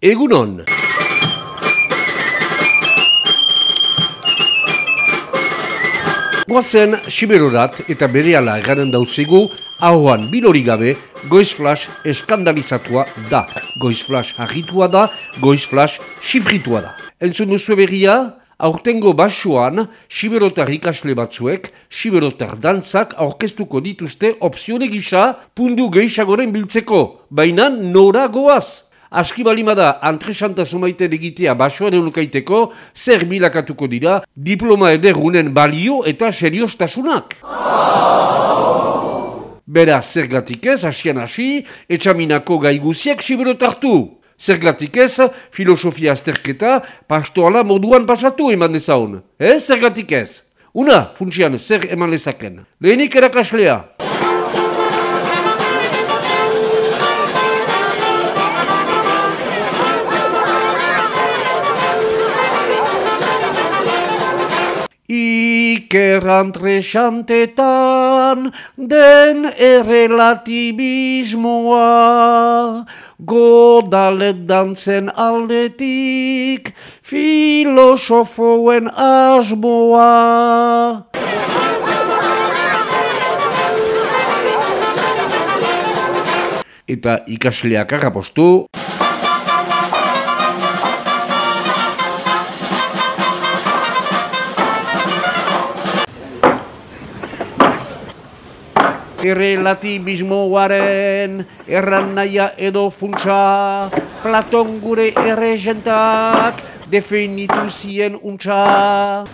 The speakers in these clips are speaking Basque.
Egunon! Guazen, Siberorat eta bereala eganen dauzegu, ahoan bilori gabe, Goiz Flash eskandalizatua da. Goiz Flash harritua da, Goiz Flash sifritua da. Entzun duzu berria, aurtengo basuan, Siberotar ikasle batzuek, Siberotar dantzak aurkeztuko dituzte opzione gisa pundu gehiagoren biltzeko, baina nora goaz. Aski balimada antresanta sumaite digitea basoan eunukaiteko, zer bilakatuko dira diploma ederunen balio eta seriostasunak. Bera, zergatik ez, asian hasi, etxaminako gaiguziek siberotartu. Zergatik ez, filosofia azterketa, pastoala moduan pasatu eman dezaun. Eh, zergatik ez. Una, funtsian, zer eman lezaken. Lehenik erakaslea. Ikerantresantetan den errelatibismoa Godalet dantzen aldetik filosofoen asmoa. Eta ikasleak agapostu Errelatibismoaren erran naia edo funtsa. Platon gure erregentak definitu zien untsa.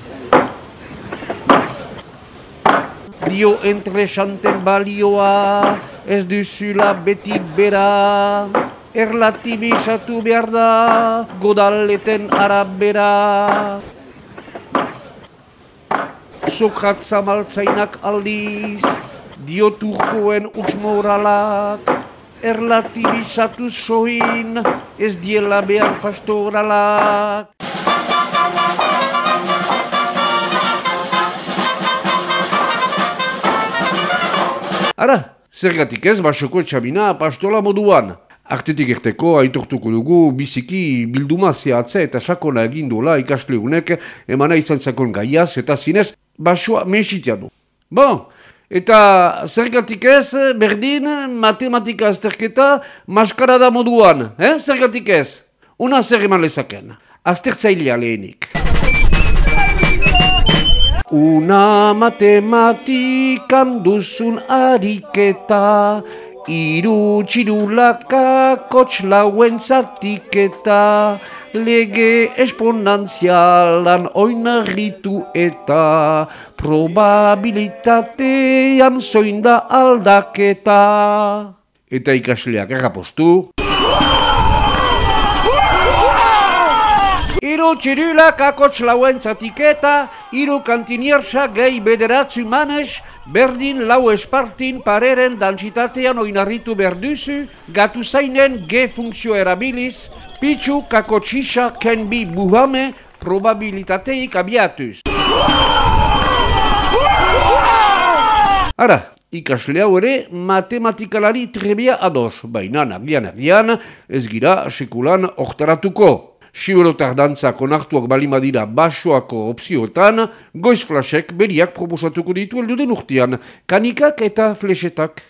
Dio entresanten balioa ez duzula beti bera. Erlatibisatu behar da godaleten arabera. Sokratza maltzainak aldiz dioturkoen utsmoralak, erlatibizatu soin, ez diela behar pastoralak. Ara, zergatik ez basoko etxabina pastola moduan. Artetik erteko aitortuko dugu biziki bilduma zehatza eta sakona egindola ikasleunek emana izan zakon gaiaz eta zinez basoa menxitia du. Bon, Eta zergatik ez, berdin, matematika azterketa, maskarada moduan, eh? zergatik ez. Una zer eman lezaken, aztertzailea lehenik. Una matematikan duzun ariketa, iru txirulaka kotxlauen zatiketa, lege esponantzialan oinarritu eta probabilitatean zoinda aldaketa. Eta ikasleak errapostu. Iru txirulak akotx lauen zatiketa, iru kantiniersa gehi bederatzu manez, berdin lau espartin pareren dantzitatean oinarritu berduzu, gatu zainen ge funkzio erabiliz, pitzu kakotxisa kenbi buhame probabilitateik abiatuz. Ara, ikasle hau ere matematikalari trebia ados, baina nagian nagian ez gira sekulan oktaratuko. Siberotar dantzak onartuak balimadira basoako opzioetan, goiz flasek beriak proposatuko ditu elduden urtean, kanikak eta flesetak.